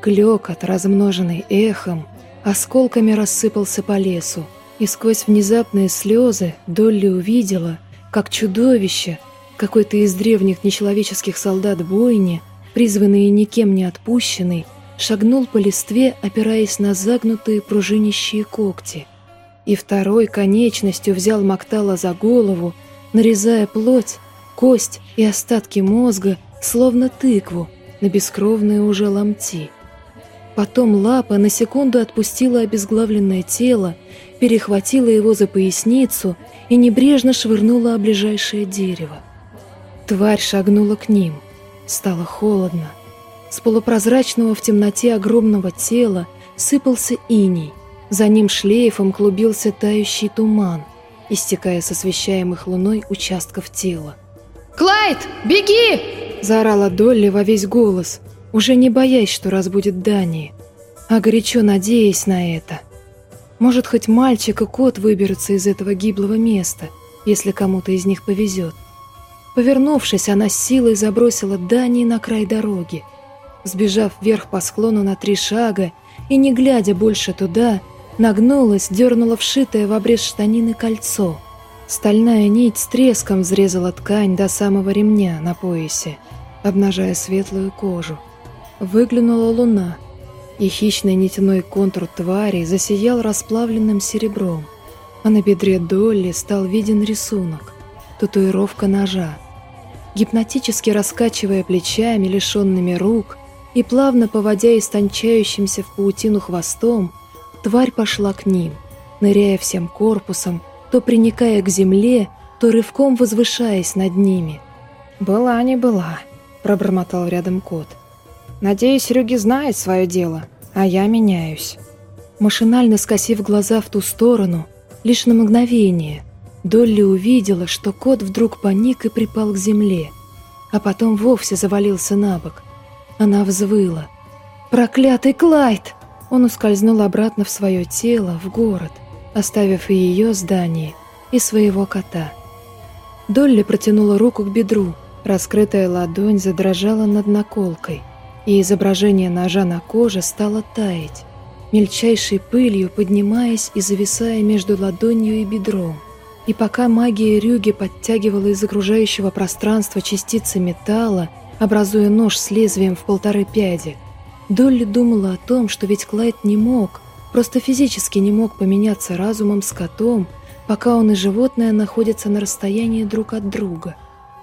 Клёкот, размноженный эхом, осколками рассыпался по лесу, и сквозь внезапные слезы Долли увидела, как чудовище, какой-то из древних нечеловеческих солдат бойни, призванный и никем не отпущенный, шагнул по листве, опираясь на загнутые пружинищие когти, и второй конечностью взял Мактала за голову, нарезая плоть, кость и остатки мозга, словно тыкву, на бескровные уже ломти. Потом лапа на секунду отпустила обезглавленное тело, перехватила его за поясницу и небрежно швырнула о ближайшее дерево. Тварь шагнула к ним. Стало холодно. С полупрозрачного в темноте огромного тела сыпался иней. За ним шлейфом клубился тающий туман, истекая с освещаемых луной участков тела. «Клайд, беги!» – заорала Долли во весь голос, уже не боясь, что разбудит Дани, а горячо надеясь на это. Может, хоть мальчик и кот выберутся из этого гиблого места, если кому-то из них повезет. Повернувшись, она силой забросила Дани на край дороги. Сбежав вверх по склону на три шага и не глядя больше туда, нагнулась, дернула вшитое в обрез штанины кольцо. Стальная нить с треском взрезала ткань до самого ремня на поясе, обнажая светлую кожу. Выглянула луна, и хищный нитяной контур твари засиял расплавленным серебром, а на бедре Долли стал виден рисунок — татуировка ножа. Гипнотически раскачивая плечами, лишенными рук, и плавно поводя истончающимся в паутину хвостом, тварь пошла к ним, ныряя всем корпусом, то приникая к земле, то рывком возвышаясь над ними. «Была не была», — пробормотал рядом кот. «Надеюсь, Рюги знает свое дело, а я меняюсь». Машинально скосив глаза в ту сторону, лишь на мгновение, Долли увидела, что кот вдруг паник и припал к земле, а потом вовсе завалился на бок. Она взвыла. «Проклятый Клайд!» Он ускользнул обратно в свое тело, в город, оставив и ее здание, и своего кота. Долли протянула руку к бедру, раскрытая ладонь задрожала над наколкой, и изображение ножа на коже стало таять, мельчайшей пылью поднимаясь и зависая между ладонью и бедром. И пока магия Рюги подтягивала из окружающего пространства частицы металла, образуя нож с лезвием в полторы пяди, Долли думала о том, что ведь Клайд не мог, просто физически не мог поменяться разумом с котом, пока он и животное находятся на расстоянии друг от друга.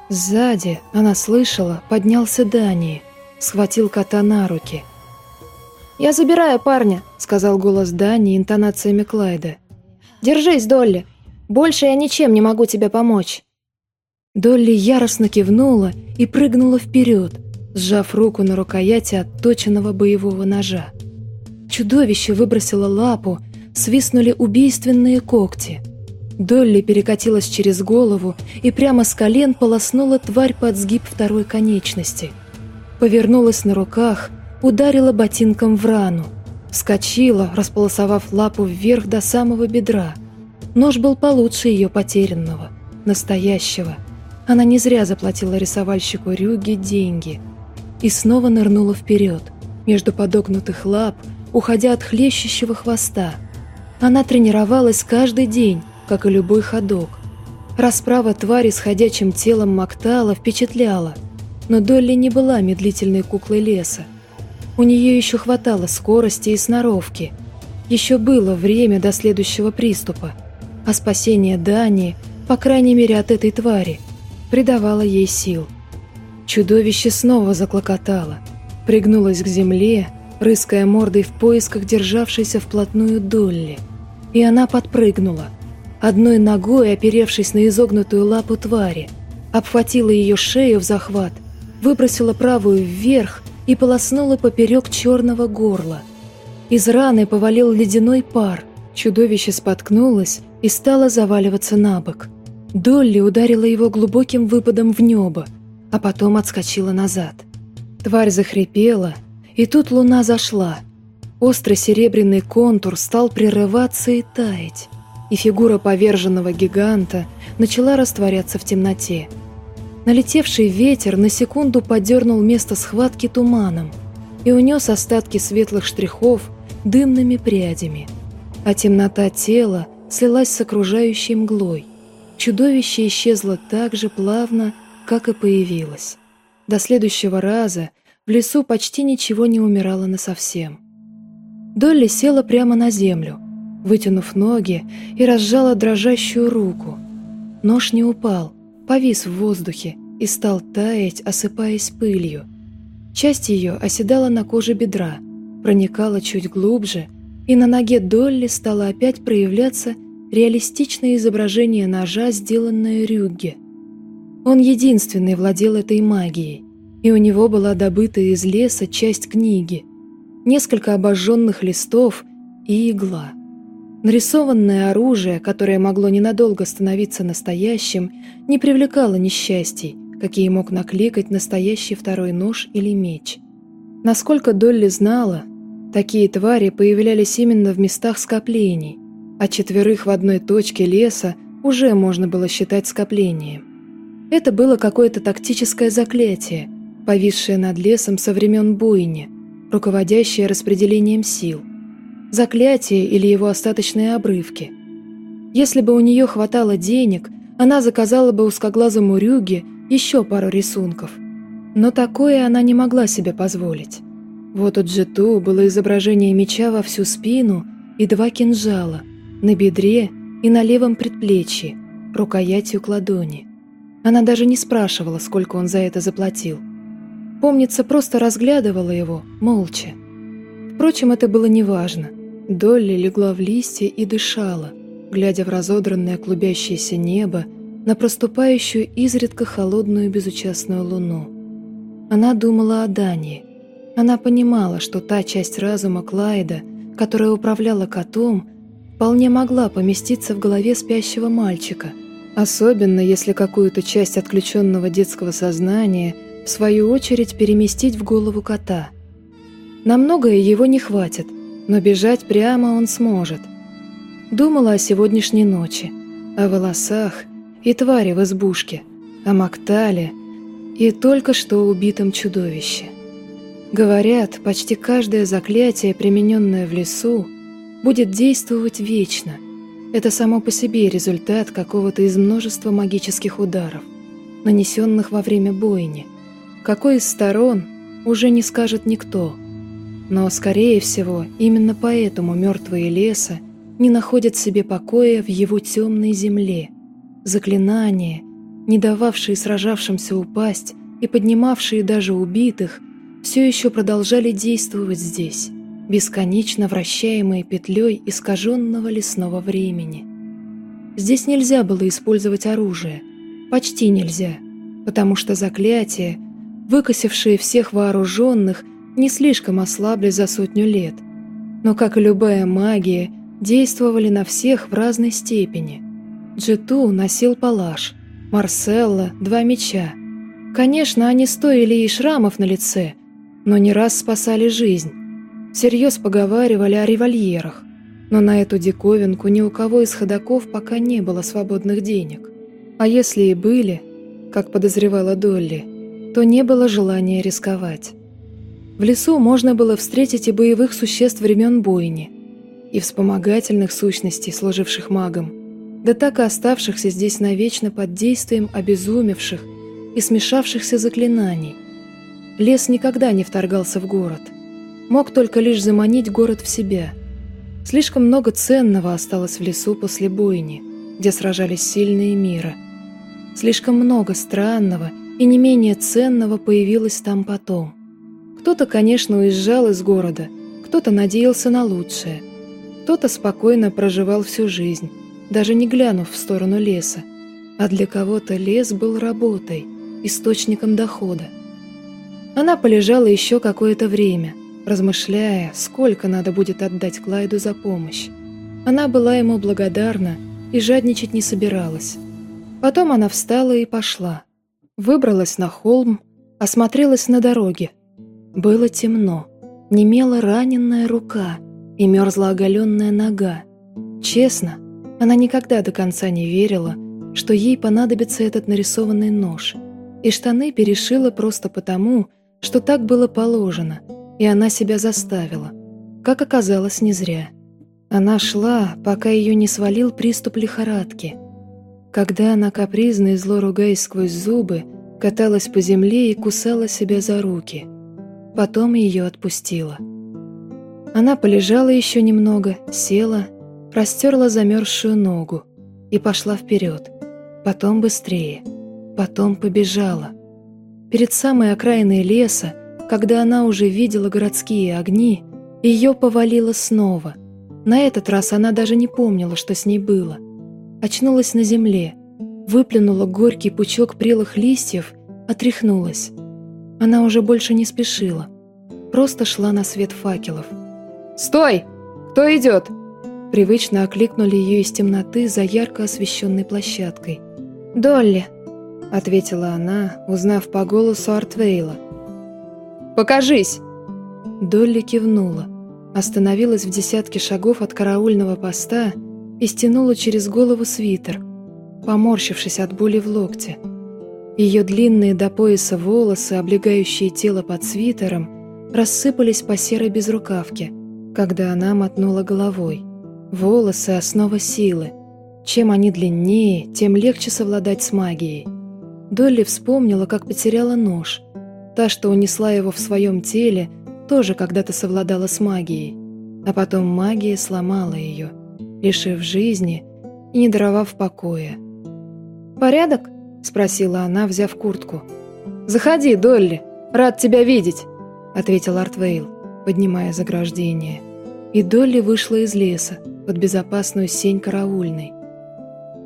Сзади, она слышала, поднялся Дани, схватил кота на руки. «Я забираю парня», — сказал голос Дани интонациями Клайда. «Держись, Долли, больше я ничем не могу тебе помочь». Долли яростно кивнула и прыгнула вперед, сжав руку на рукояти отточенного боевого ножа. Чудовище выбросило лапу, свистнули убийственные когти. Долли перекатилась через голову и прямо с колен полоснула тварь под сгиб второй конечности. Повернулась на руках, ударила ботинком в рану. Вскочила, располосовав лапу вверх до самого бедра – Нож был получше ее потерянного, настоящего. Она не зря заплатила рисовальщику Рюги деньги. И снова нырнула вперед, между подогнутых лап, уходя от хлещущего хвоста. Она тренировалась каждый день, как и любой ходок. Расправа твари с ходячим телом Мактала впечатляла, но Долли не была медлительной куклой леса. У нее еще хватало скорости и сноровки. Еще было время до следующего приступа а спасение Дани, по крайней мере от этой твари, придавало ей сил. Чудовище снова заклокотало, пригнулось к земле, рыская мордой в поисках державшейся вплотную Долли. И она подпрыгнула, одной ногой оперевшись на изогнутую лапу твари, обхватила ее шею в захват, выбросила правую вверх и полоснула поперек черного горла. Из раны повалил ледяной пар, чудовище споткнулось и стала заваливаться на бок. Долли ударила его глубоким выпадом в небо, а потом отскочила назад. Тварь захрипела, и тут луна зашла. Острый серебряный контур стал прерываться и таять, и фигура поверженного гиганта начала растворяться в темноте. Налетевший ветер на секунду подернул место схватки туманом и унес остатки светлых штрихов дымными прядями, а темнота тела слилась с окружающей мглой. Чудовище исчезло так же плавно, как и появилось. До следующего раза в лесу почти ничего не умирало насовсем. Долли села прямо на землю, вытянув ноги и разжала дрожащую руку. Нож не упал, повис в воздухе и стал таять, осыпаясь пылью. Часть ее оседала на коже бедра, проникала чуть глубже, и на ноге Долли стало опять проявляться реалистичное изображение ножа, сделанное Рюгге. Он единственный владел этой магией, и у него была добыта из леса часть книги, несколько обожженных листов и игла. Нарисованное оружие, которое могло ненадолго становиться настоящим, не привлекало несчастий, какие мог накликать настоящий второй нож или меч. Насколько Долли знала, такие твари появлялись именно в местах скоплений, а четверых в одной точке леса уже можно было считать скоплением. Это было какое-то тактическое заклятие, повисшее над лесом со времен бойни, руководящее распределением сил. Заклятие или его остаточные обрывки. Если бы у нее хватало денег, она заказала бы узкоглазому Рюге еще пару рисунков. Но такое она не могла себе позволить. Вот у Джету было изображение меча во всю спину и два кинжала на бедре и на левом предплечье, рукоятью к ладони. Она даже не спрашивала, сколько он за это заплатил. Помнится, просто разглядывала его, молча. Впрочем, это было неважно. Долли легла в листья и дышала, глядя в разодранное клубящееся небо, на проступающую изредка холодную безучастную луну. Она думала о Дании. Она понимала, что та часть разума Клайда, которая управляла котом, вполне могла поместиться в голове спящего мальчика, особенно если какую-то часть отключенного детского сознания в свою очередь переместить в голову кота. На многое его не хватит, но бежать прямо он сможет. Думала о сегодняшней ночи, о волосах и твари в избушке, о Мактале и только что убитом чудовище. Говорят, почти каждое заклятие, примененное в лесу, будет действовать вечно. Это само по себе результат какого-то из множества магических ударов, нанесенных во время бойни. Какой из сторон, уже не скажет никто. Но, скорее всего, именно поэтому мертвые леса не находят себе покоя в его темной земле. Заклинания, не дававшие сражавшимся упасть и поднимавшие даже убитых, все еще продолжали действовать здесь бесконечно вращаемые петлей искаженного лесного времени. Здесь нельзя было использовать оружие, почти нельзя, потому что заклятия, выкосившие всех вооруженных, не слишком ослабли за сотню лет, но, как и любая магия, действовали на всех в разной степени. Джету носил палаш, Марселла – два меча. Конечно, они стоили и шрамов на лице, но не раз спасали жизнь. Всерьез поговаривали о револьерах, но на эту диковинку ни у кого из ходаков пока не было свободных денег. А если и были, как подозревала Долли, то не было желания рисковать. В лесу можно было встретить и боевых существ времен бойни, и вспомогательных сущностей, служивших магом, да так и оставшихся здесь навечно под действием обезумевших и смешавшихся заклинаний. Лес никогда не вторгался в город – мог только лишь заманить город в себя. Слишком много ценного осталось в лесу после бойни, где сражались сильные мира. Слишком много странного и не менее ценного появилось там потом. Кто-то, конечно, уезжал из города, кто-то надеялся на лучшее, кто-то спокойно проживал всю жизнь, даже не глянув в сторону леса, а для кого-то лес был работой, источником дохода. Она полежала еще какое-то время – размышляя, сколько надо будет отдать Клайду за помощь. Она была ему благодарна и жадничать не собиралась. Потом она встала и пошла. Выбралась на холм, осмотрелась на дороге. Было темно, немела раненная рука и мерзла оголенная нога. Честно, она никогда до конца не верила, что ей понадобится этот нарисованный нож, и штаны перешила просто потому, что так было положено – и она себя заставила. Как оказалось, не зря. Она шла, пока ее не свалил приступ лихорадки. Когда она капризно и зло ругаясь сквозь зубы, каталась по земле и кусала себя за руки. Потом ее отпустила. Она полежала еще немного, села, простерла замерзшую ногу и пошла вперед. Потом быстрее. Потом побежала. Перед самой окраиной леса когда она уже видела городские огни, ее повалило снова. На этот раз она даже не помнила, что с ней было. Очнулась на земле, выплюнула горький пучок прелых листьев, отряхнулась. Она уже больше не спешила, просто шла на свет факелов. «Стой! Кто идет?» Привычно окликнули ее из темноты за ярко освещенной площадкой. «Долли!» ответила она, узнав по голосу Артвейла. «Покажись!» Долли кивнула, остановилась в десятке шагов от караульного поста и стянула через голову свитер, поморщившись от боли в локте. Ее длинные до пояса волосы, облегающие тело под свитером, рассыпались по серой безрукавке, когда она мотнула головой. Волосы — основа силы. Чем они длиннее, тем легче совладать с магией. Долли вспомнила, как потеряла нож. Та, что унесла его в своем теле, тоже когда-то совладала с магией. А потом магия сломала ее, лишив жизни и не даровав покоя. «Порядок?» – спросила она, взяв куртку. «Заходи, Долли, рад тебя видеть», – ответил Артвейл, поднимая заграждение. И Долли вышла из леса под безопасную сень караульной.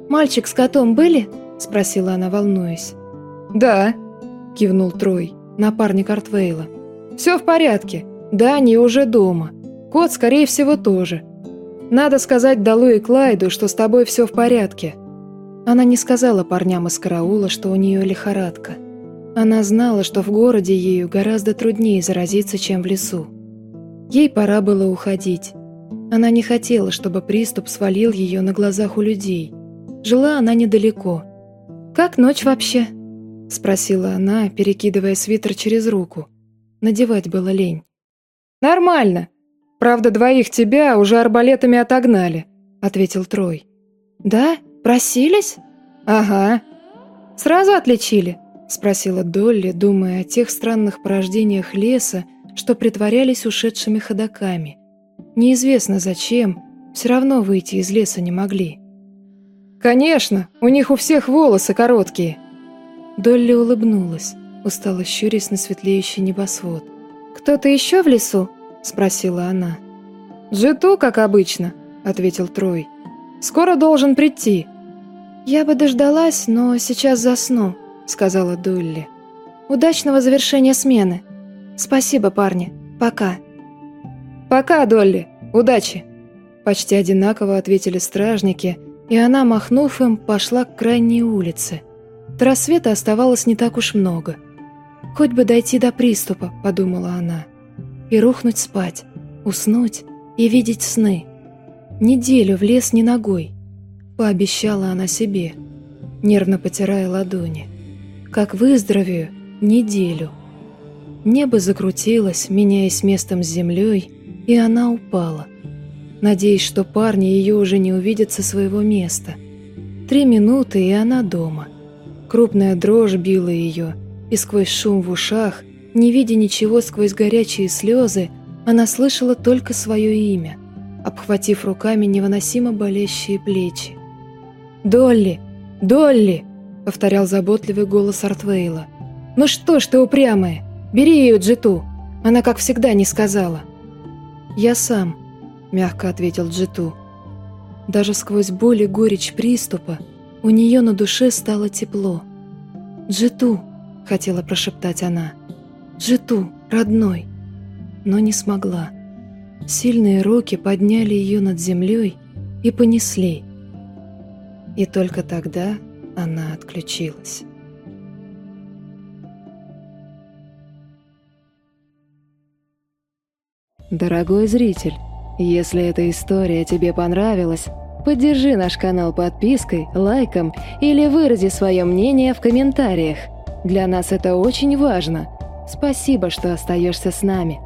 «Мальчик с котом были?» – спросила она, волнуясь. «Да», – кивнул Трой, напарник Артвейла. «Все в порядке. Дани уже дома. Кот, скорее всего, тоже. Надо сказать Далу и Клайду, что с тобой все в порядке». Она не сказала парням из караула, что у нее лихорадка. Она знала, что в городе ею гораздо труднее заразиться, чем в лесу. Ей пора было уходить. Она не хотела, чтобы приступ свалил ее на глазах у людей. Жила она недалеко. «Как ночь вообще?» — спросила она, перекидывая свитер через руку. Надевать было лень. «Нормально. Правда, двоих тебя уже арбалетами отогнали», — ответил Трой. «Да? Просились?» «Ага». «Сразу отличили?» — спросила Долли, думая о тех странных порождениях леса, что притворялись ушедшими ходоками. Неизвестно зачем, все равно выйти из леса не могли. «Конечно, у них у всех волосы короткие», Долли улыбнулась, устало щурясь на светлеющий небосвод. «Кто-то еще в лесу?» – спросила она. «Джиту, как обычно», – ответил Трой. «Скоро должен прийти». «Я бы дождалась, но сейчас засну», – сказала Долли. «Удачного завершения смены. Спасибо, парни. Пока». «Пока, Долли. Удачи!» Почти одинаково ответили стражники, и она, махнув им, пошла к крайней улице. До рассвета оставалось не так уж много. «Хоть бы дойти до приступа», — подумала она, «и рухнуть спать, уснуть и видеть сны. Неделю в лес ни ногой», — пообещала она себе, нервно потирая ладони. «Как выздоровею, неделю». Небо закрутилось, меняясь местом с землей, и она упала, надеясь, что парни ее уже не увидят со своего места. Три минуты, и она дома — Крупная дрожь била ее, и сквозь шум в ушах, не видя ничего сквозь горячие слезы, она слышала только свое имя, обхватив руками невыносимо болящие плечи. «Долли! Долли!» — повторял заботливый голос Артвейла. «Ну что ж ты упрямая? Бери ее, Джиту!» Она, как всегда, не сказала. «Я сам», — мягко ответил Джиту. Даже сквозь боль и горечь приступа у нее на душе стало тепло. «Джиту!» — хотела прошептать она. «Джиту, родной!» Но не смогла. Сильные руки подняли ее над землей и понесли. И только тогда она отключилась. Дорогой зритель, если эта история тебе понравилась, Поддержи наш канал подпиской, лайком или вырази свое мнение в комментариях. Для нас это очень важно. Спасибо, что остаешься с нами.